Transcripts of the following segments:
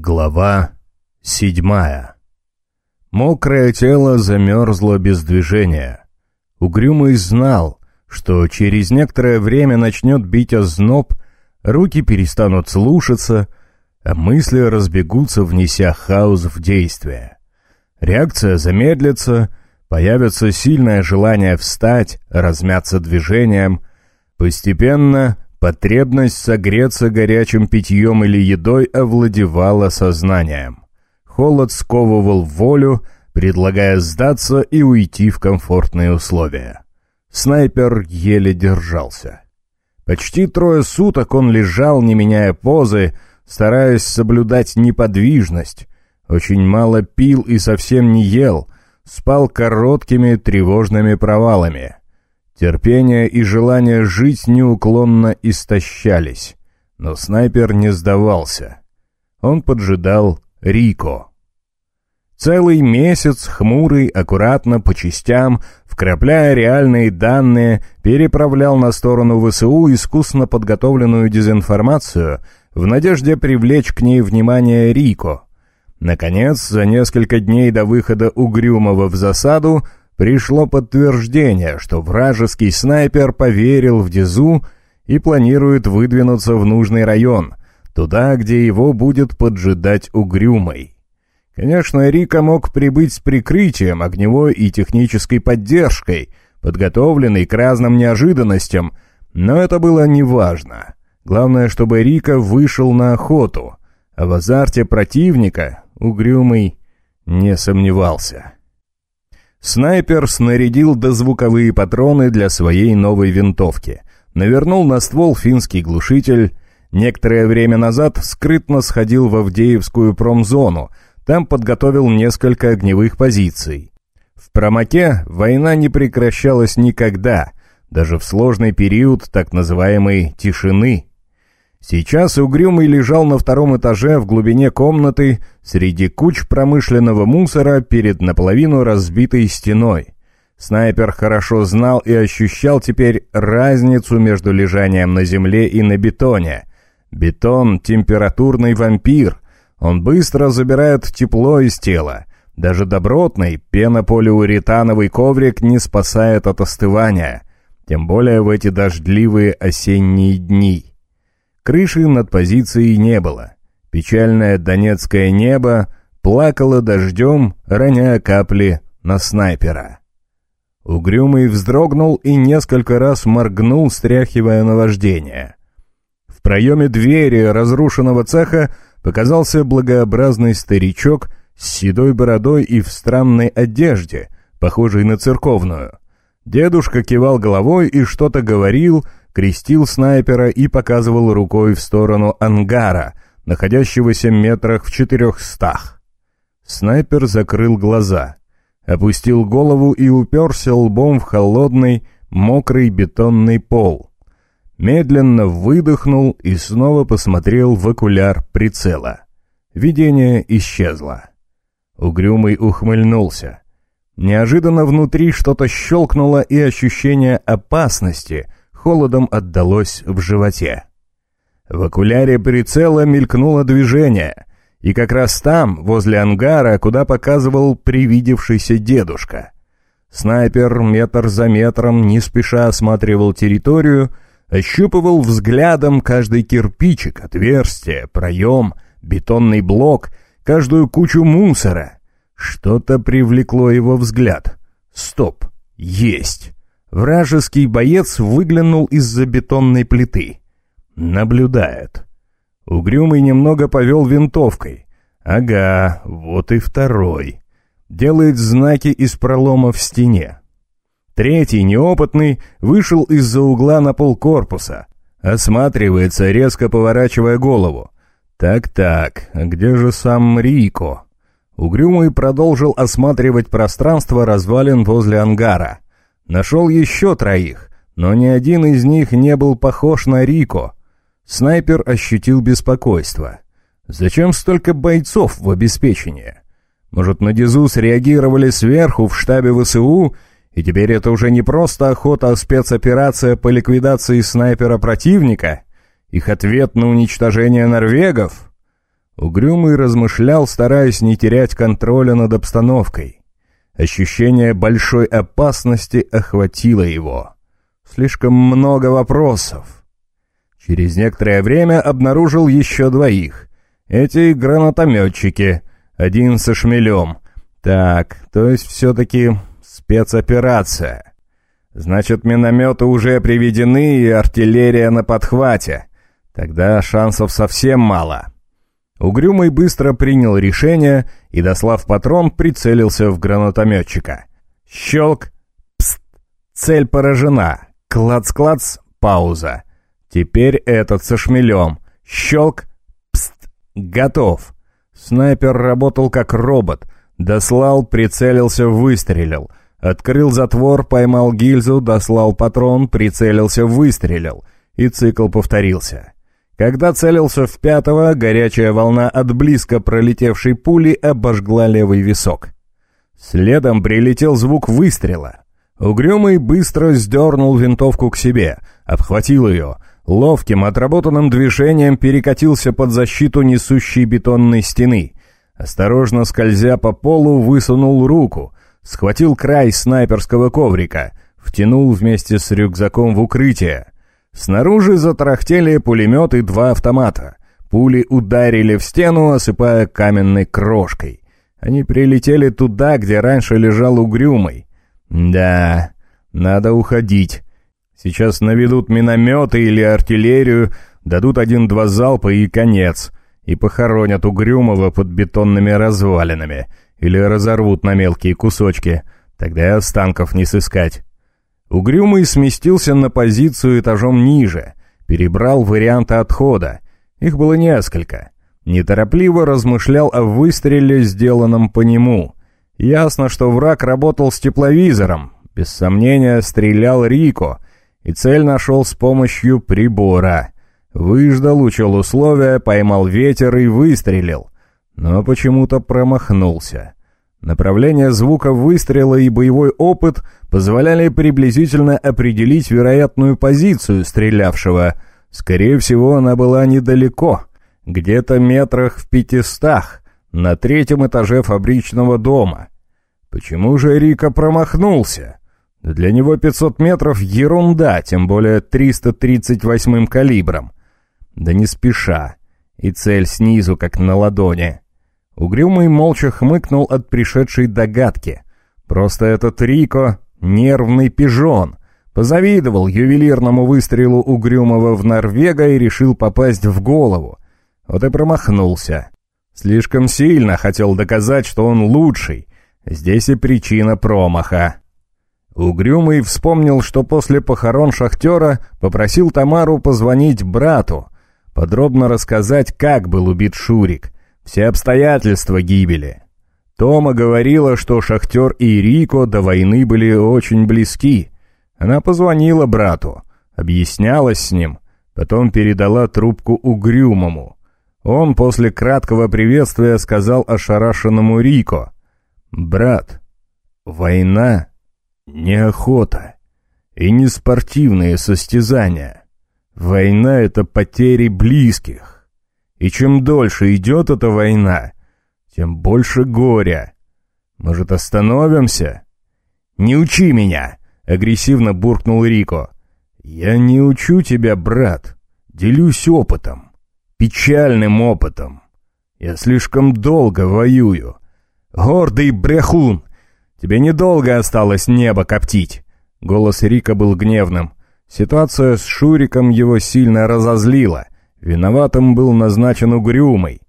Глава седьмая Мокрое тело замерзло без движения. Угрюмый знал, что через некоторое время начнет бить озноб, руки перестанут слушаться, а мысли разбегутся, внеся хаос в действие. Реакция замедлится, появится сильное желание встать, размяться движением. Постепенно Потребность согреться горячим питьем или едой овладевала сознанием. Холод сковывал волю, предлагая сдаться и уйти в комфортные условия. Снайпер еле держался. Почти трое суток он лежал, не меняя позы, стараясь соблюдать неподвижность. Очень мало пил и совсем не ел, спал короткими тревожными провалами. Терпение и желание жить неуклонно истощались, но снайпер не сдавался. Он поджидал Рико. Целый месяц хмурый, аккуратно, по частям, вкрапляя реальные данные, переправлял на сторону ВСУ искусно подготовленную дезинформацию в надежде привлечь к ней внимание Рико. Наконец, за несколько дней до выхода Угрюмого в засаду, пришло подтверждение, что вражеский снайпер поверил в Дизу и планирует выдвинуться в нужный район, туда, где его будет поджидать угрюмой. Конечно, Рика мог прибыть с прикрытием, огневой и технической поддержкой, подготовленной к разным неожиданностям, но это было неважно. Главное, чтобы Рика вышел на охоту, а в азарте противника угрюмый не сомневался. Снайпер снарядил дозвуковые патроны для своей новой винтовки. Навернул на ствол финский глушитель. Некоторое время назад скрытно сходил в Авдеевскую промзону. Там подготовил несколько огневых позиций. В Промаке война не прекращалась никогда, даже в сложный период так называемой «тишины», Сейчас Угрюмый лежал на втором этаже в глубине комнаты среди куч промышленного мусора перед наполовину разбитой стеной. Снайпер хорошо знал и ощущал теперь разницу между лежанием на земле и на бетоне. Бетон — температурный вампир. Он быстро забирает тепло из тела. Даже добротный пенополиуретановый коврик не спасает от остывания. Тем более в эти дождливые осенние дни. Крыши над позицией не было. Печальное донецкое небо плакало дождем, роняя капли на снайпера. Угрюмый вздрогнул и несколько раз моргнул, стряхивая наваждение. В проеме двери разрушенного цеха показался благообразный старичок с седой бородой и в странной одежде, похожей на церковную. Дедушка кивал головой и что-то говорил, крестил снайпера и показывал рукой в сторону ангара, находящегося метрах в четырехстах. Снайпер закрыл глаза, опустил голову и уперся лбом в холодный, мокрый бетонный пол. Медленно выдохнул и снова посмотрел в окуляр прицела. Видение исчезло. Угрюмый ухмыльнулся. Неожиданно внутри что-то щелкнуло, и ощущение опасности холодом отдалось в животе. В окуляре прицела мелькнуло движение, и как раз там, возле ангара, куда показывал привидевшийся дедушка. Снайпер метр за метром не спеша осматривал территорию, ощупывал взглядом каждый кирпичик, отверстие, проем, бетонный блок, каждую кучу мусора. Что-то привлекло его взгляд. Стоп, есть. Вражеский боец выглянул из-за бетонной плиты. Наблюдает. Угрюмый немного повел винтовкой. Ага, вот и второй. Делает знаки из пролома в стене. Третий, неопытный, вышел из-за угла на пол корпуса. Осматривается, резко поворачивая голову. Так-так, а где же сам Рико? Угрюмый продолжил осматривать пространство развалин возле ангара. Нашел еще троих, но ни один из них не был похож на Рико. Снайпер ощутил беспокойство. Зачем столько бойцов в обеспечении? Может, на Дизу среагировали сверху в штабе ВСУ, и теперь это уже не просто охота, а спецоперация по ликвидации снайпера противника? Их ответ на уничтожение норвегов? Угрюмый размышлял, стараясь не терять контроля над обстановкой. Ощущение большой опасности охватило его. Слишком много вопросов. Через некоторое время обнаружил еще двоих. Эти гранатометчики, один со шмелем. Так, то есть все-таки спецоперация. Значит, минометы уже приведены и артиллерия на подхвате. Тогда шансов совсем мало. Угрюмый быстро принял решение и, дослав патрон, прицелился в гранатометчика. Щелк! Пст! Цель поражена. Клац-клац! Пауза. Теперь этот со шмелем. Щелк! Пст! Готов. Снайпер работал как робот. Дослал, прицелился, выстрелил. Открыл затвор, поймал гильзу, дослал патрон, прицелился, выстрелил. И цикл повторился. Когда целился в пятого, горячая волна от близко пролетевшей пули обожгла левый висок. Следом прилетел звук выстрела. Угрюмый быстро сдернул винтовку к себе, обхватил ее, ловким отработанным движением перекатился под защиту несущей бетонной стены. Осторожно скользя по полу, высунул руку, схватил край снайперского коврика, втянул вместе с рюкзаком в укрытие — Снаружи затрахтели пулемет и два автомата. Пули ударили в стену, осыпая каменной крошкой. Они прилетели туда, где раньше лежал угрюмый. Да, надо уходить. Сейчас наведут минометы или артиллерию, дадут один-два залпа и конец. И похоронят угрюмого под бетонными развалинами. Или разорвут на мелкие кусочки. Тогда и останков не сыскать. Угрюмый сместился на позицию этажом ниже, перебрал варианты отхода. Их было несколько. Неторопливо размышлял о выстреле, сделанном по нему. Ясно, что враг работал с тепловизором. Без сомнения, стрелял Рико. И цель нашел с помощью прибора. Выждал, учел условия, поймал ветер и выстрелил. Но почему-то промахнулся. Направление звука выстрела и боевой опыт позволяли приблизительно определить вероятную позицию стрелявшего. Скорее всего, она была недалеко, где-то метрах в пятистах, на третьем этаже фабричного дома. Почему же Рика промахнулся? Для него 500 метров — ерунда, тем более 338-м калибром. Да не спеша. И цель снизу, как на ладони. Угрюмый молча хмыкнул от пришедшей догадки. Просто этот Рико — нервный пижон. Позавидовал ювелирному выстрелу Угрюмого в Норвега и решил попасть в голову. Вот и промахнулся. Слишком сильно хотел доказать, что он лучший. Здесь и причина промаха. Угрюмый вспомнил, что после похорон шахтера попросил Тамару позвонить брату, подробно рассказать, как был убит Шурик — все обстоятельства гибели. Тома говорила, что Шахтер и Рико до войны были очень близки. Она позвонила брату, объяснялась с ним, потом передала трубку Угрюмому. Он после краткого приветствия сказал ошарашенному Рико, «Брат, война — не охота и не спортивные состязания. Война — это потери близких. И чем дольше идет эта война, тем больше горя. Может, остановимся? «Не учи меня!» — агрессивно буркнул Рико. «Я не учу тебя, брат. Делюсь опытом. Печальным опытом. Я слишком долго воюю. Гордый брехун! Тебе недолго осталось небо коптить!» Голос Рика был гневным. Ситуация с Шуриком его сильно разозлила — Виноватым был назначен Угрюмый.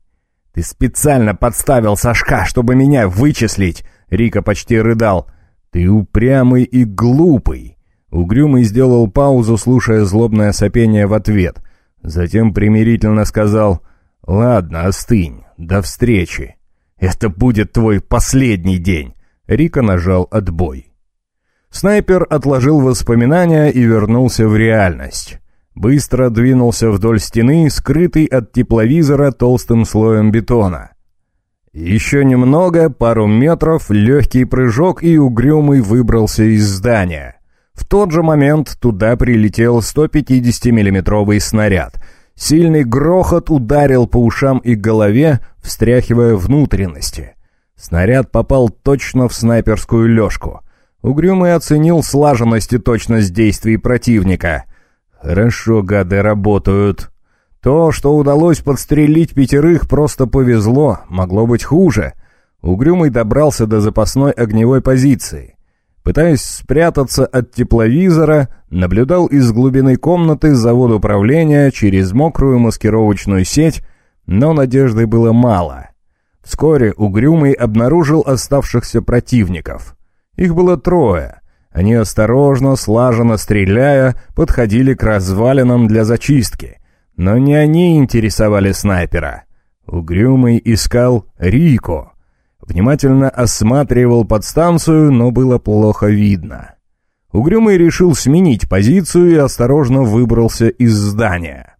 «Ты специально подставил Сашка, чтобы меня вычислить!» Рика почти рыдал. «Ты упрямый и глупый!» Угрюмый сделал паузу, слушая злобное сопение в ответ. Затем примирительно сказал «Ладно, остынь. До встречи. Это будет твой последний день!» Рика нажал отбой. Снайпер отложил воспоминания и вернулся в реальность быстро двинулся вдоль стены, скрытый от тепловизора толстым слоем бетона. Еще немного, пару метров, легкий прыжок, и угрюмый выбрался из здания. В тот же момент туда прилетел 150 миллиметровый снаряд. Сильный грохот ударил по ушам и голове, встряхивая внутренности. Снаряд попал точно в снайперскую лёжку. Угрюмый оценил слаженность и точность действий противника. «Хорошо гады работают. То, что удалось подстрелить пятерых, просто повезло, могло быть хуже». Угрюмый добрался до запасной огневой позиции. Пытаясь спрятаться от тепловизора, наблюдал из глубины комнаты завод управления через мокрую маскировочную сеть, но надежды было мало. Вскоре Угрюмый обнаружил оставшихся противников. Их было трое. Они осторожно, слаженно стреляя, подходили к развалинам для зачистки. Но не они интересовали снайпера. Угрюмый искал Рико, Внимательно осматривал подстанцию, но было плохо видно. Угрюмый решил сменить позицию и осторожно выбрался из здания.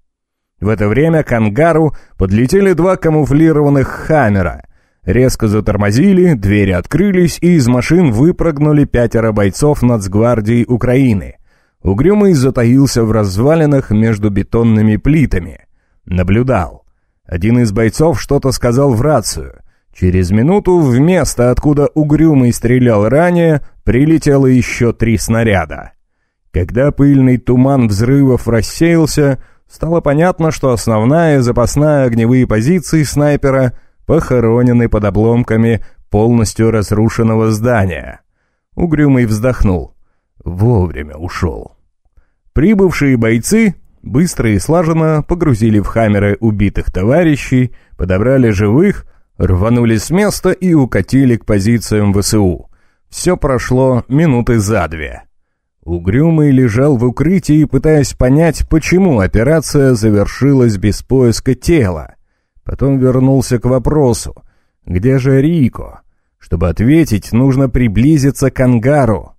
В это время к ангару подлетели два камуфлированных «Хаммера». Резко затормозили, двери открылись, и из машин выпрыгнули пятеро бойцов нацгвардии Украины. Угрюмый затаился в развалинах между бетонными плитами. Наблюдал. Один из бойцов что-то сказал в рацию. Через минуту в место, откуда Угрюмый стрелял ранее, прилетело еще три снаряда. Когда пыльный туман взрывов рассеялся, стало понятно, что основная запасная огневые позиции снайпера похоронены под обломками полностью разрушенного здания. Угрюмый вздохнул. Вовремя ушел. Прибывшие бойцы быстро и слаженно погрузили в хаммеры убитых товарищей, подобрали живых — Рванули с места и укатили к позициям ВСУ. Все прошло минуты за две. Угрюмый лежал в укрытии, пытаясь понять, почему операция завершилась без поиска тела. Потом вернулся к вопросу, где же Рико? Чтобы ответить, нужно приблизиться к ангару.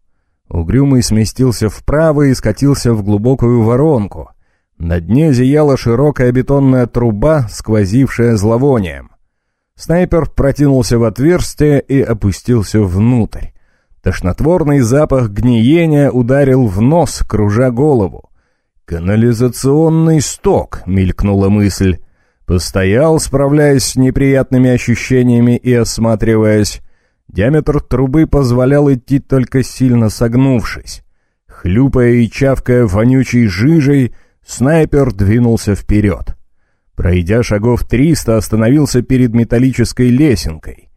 Угрюмый сместился вправо и скатился в глубокую воронку. На дне зияла широкая бетонная труба, сквозившая зловонием. Снайпер протянулся в отверстие и опустился внутрь. Тошнотворный запах гниения ударил в нос, кружа голову. «Канализационный сток», — мелькнула мысль. Постоял, справляясь с неприятными ощущениями и осматриваясь. Диаметр трубы позволял идти только сильно согнувшись. Хлюпая и чавкая вонючей жижей, снайпер двинулся вперед. Пройдя шагов триста, остановился перед металлической лесенкой.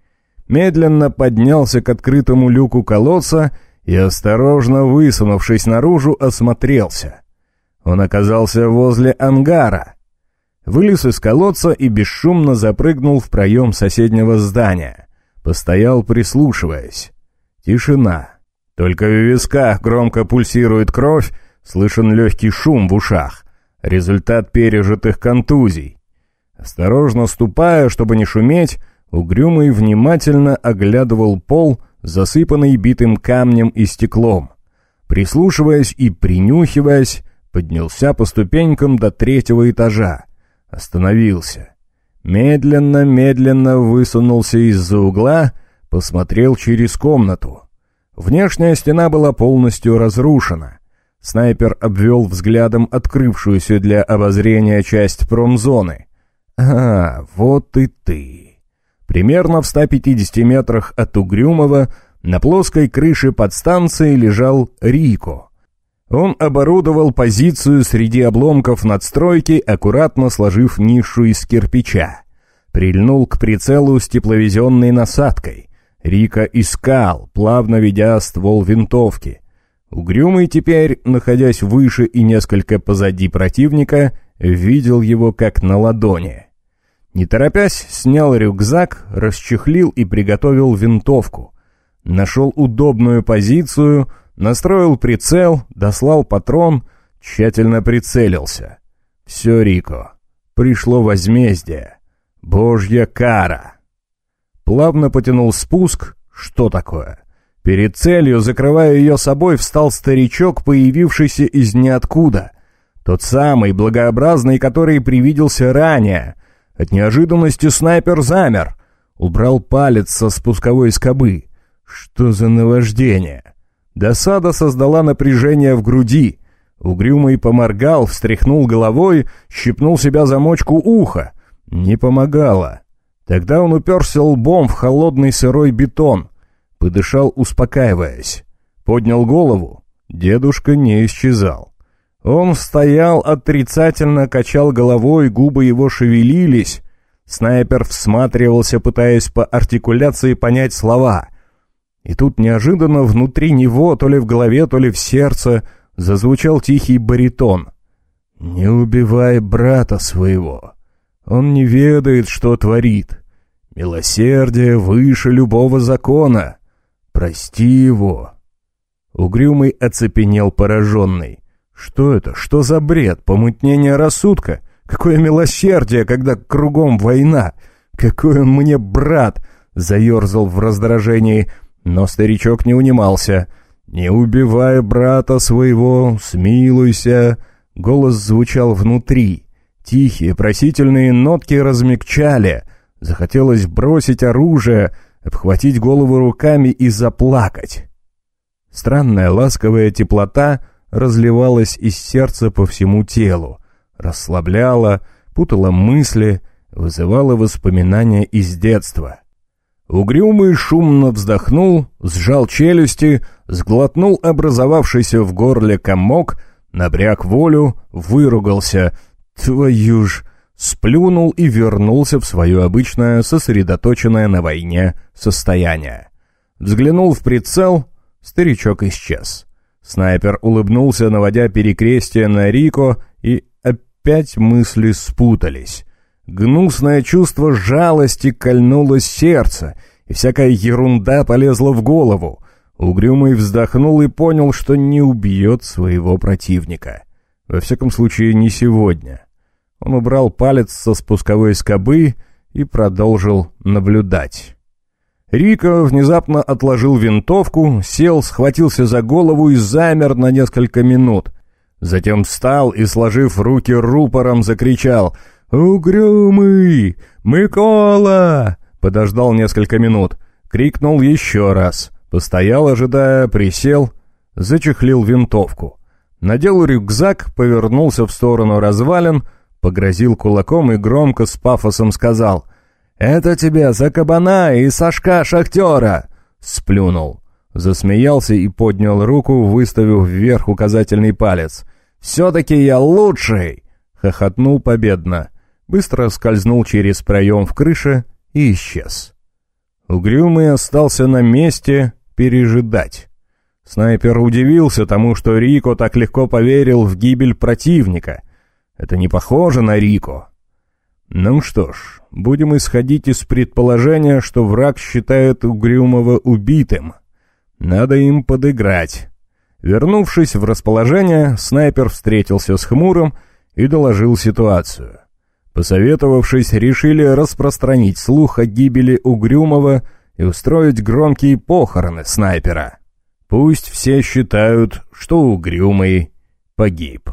Медленно поднялся к открытому люку колодца и, осторожно высунувшись наружу, осмотрелся. Он оказался возле ангара. Вылез из колодца и бесшумно запрыгнул в проем соседнего здания. Постоял, прислушиваясь. Тишина. Только в висках громко пульсирует кровь, слышен легкий шум в ушах результат пережитых контузий. Осторожно ступая, чтобы не шуметь, Угрюмый внимательно оглядывал пол, засыпанный битым камнем и стеклом. Прислушиваясь и принюхиваясь, поднялся по ступенькам до третьего этажа. Остановился. Медленно-медленно высунулся из-за угла, посмотрел через комнату. Внешняя стена была полностью разрушена. Снайпер обвел взглядом открывшуюся для обозрения часть промзоны. «А, вот и ты!» Примерно в 150 метрах от Угрюмова на плоской крыше подстанции лежал Рико. Он оборудовал позицию среди обломков надстройки, аккуратно сложив нишу из кирпича. Прильнул к прицелу с тепловизионной насадкой. Рика искал, плавно ведя ствол винтовки. Угрюмый теперь, находясь выше и несколько позади противника, видел его как на ладони. Не торопясь, снял рюкзак, расчехлил и приготовил винтовку. Нашел удобную позицию, настроил прицел, дослал патрон, тщательно прицелился. Все, Рико, пришло возмездие. Божья кара. Плавно потянул спуск. Что такое? Перед целью, закрывая ее собой, встал старичок, появившийся из ниоткуда. Тот самый, благообразный, который привиделся ранее. От неожиданности снайпер замер. Убрал палец со спусковой скобы. Что за наваждение? Досада создала напряжение в груди. Угрюмый поморгал, встряхнул головой, щипнул себя замочку уха. Не помогало. Тогда он уперся лбом в холодный сырой бетон. Подышал, успокаиваясь. Поднял голову. Дедушка не исчезал. Он стоял, отрицательно качал головой, губы его шевелились. Снайпер всматривался, пытаясь по артикуляции понять слова. И тут неожиданно внутри него, то ли в голове, то ли в сердце, зазвучал тихий баритон. «Не убивай брата своего. Он не ведает, что творит. Милосердие выше любого закона. Прости его». Угрюмый оцепенел пораженный. «Что это? Что за бред? Помутнение рассудка? Какое милосердие, когда кругом война? Какой он мне брат!» Заерзал в раздражении, но старичок не унимался — «Не убивай брата своего, смилуйся!» Голос звучал внутри. Тихие, просительные нотки размягчали. Захотелось бросить оружие, обхватить голову руками и заплакать. Странная ласковая теплота разливалась из сердца по всему телу, расслабляла, путала мысли, вызывала воспоминания из детства. Угрюмый шумно вздохнул, сжал челюсти, сглотнул образовавшийся в горле комок, напряг волю, выругался. «Твою ж!» Сплюнул и вернулся в свое обычное, сосредоточенное на войне состояние. Взглянул в прицел, старичок исчез. Снайпер улыбнулся, наводя перекрестие на Рико, и опять мысли спутались. Гнусное чувство жалости кольнуло сердце, и всякая ерунда полезла в голову. Угрюмый вздохнул и понял, что не убьет своего противника. Во всяком случае, не сегодня. Он убрал палец со спусковой скобы и продолжил наблюдать. Рико внезапно отложил винтовку, сел, схватился за голову и замер на несколько минут. Затем встал и, сложив руки рупором, закричал — «Угрюмый! Микола!» Подождал несколько минут. Крикнул еще раз. Постоял, ожидая, присел, зачехлил винтовку. Надел рюкзак, повернулся в сторону развалин, погрозил кулаком и громко с пафосом сказал «Это тебе за кабана и Сашка Шахтера!» Сплюнул. Засмеялся и поднял руку, выставив вверх указательный палец. «Все-таки я лучший!» Хохотнул победно быстро скользнул через проем в крыше и исчез. Угрюмый остался на месте пережидать. Снайпер удивился тому, что Рико так легко поверил в гибель противника. Это не похоже на Рико. Ну что ж, будем исходить из предположения, что враг считает Угрюмого убитым. Надо им подыграть. Вернувшись в расположение, снайпер встретился с Хмурым и доложил ситуацию. Посоветовавшись, решили распространить слух о гибели Угрюмова и устроить громкие похороны снайпера. Пусть все считают, что Угрюмый погиб.